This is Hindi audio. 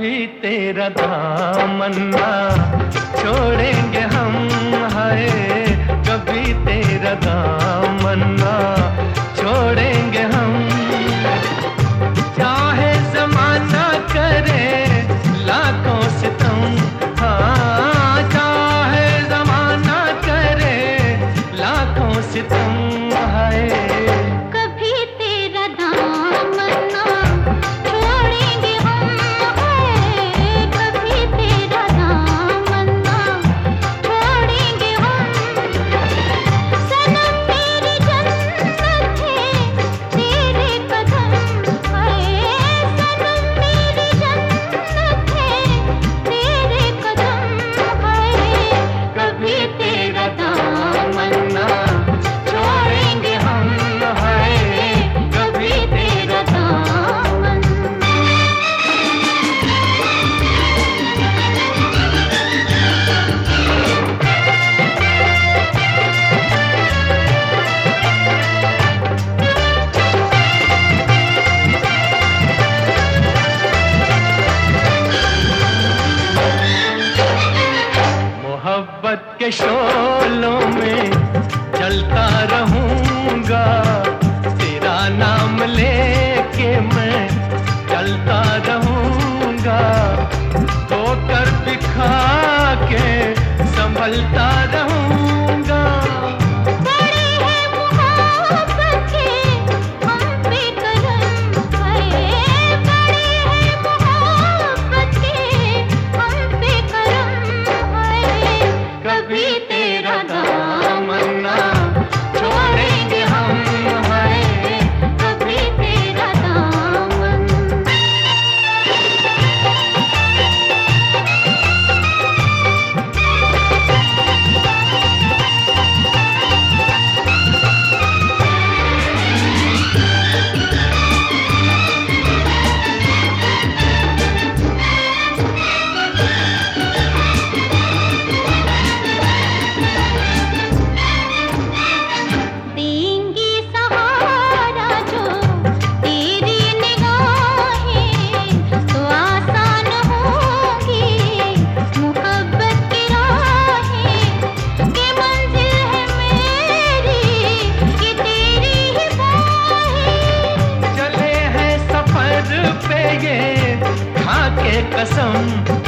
भी तेरा दामन्ना छोड़ेंगे हम के शोलों में चलता रहूँगा। तेरा नाम लेके मैं चलता रहूँगा। ठोकर दिखा के संभलता रहूँगा कसम।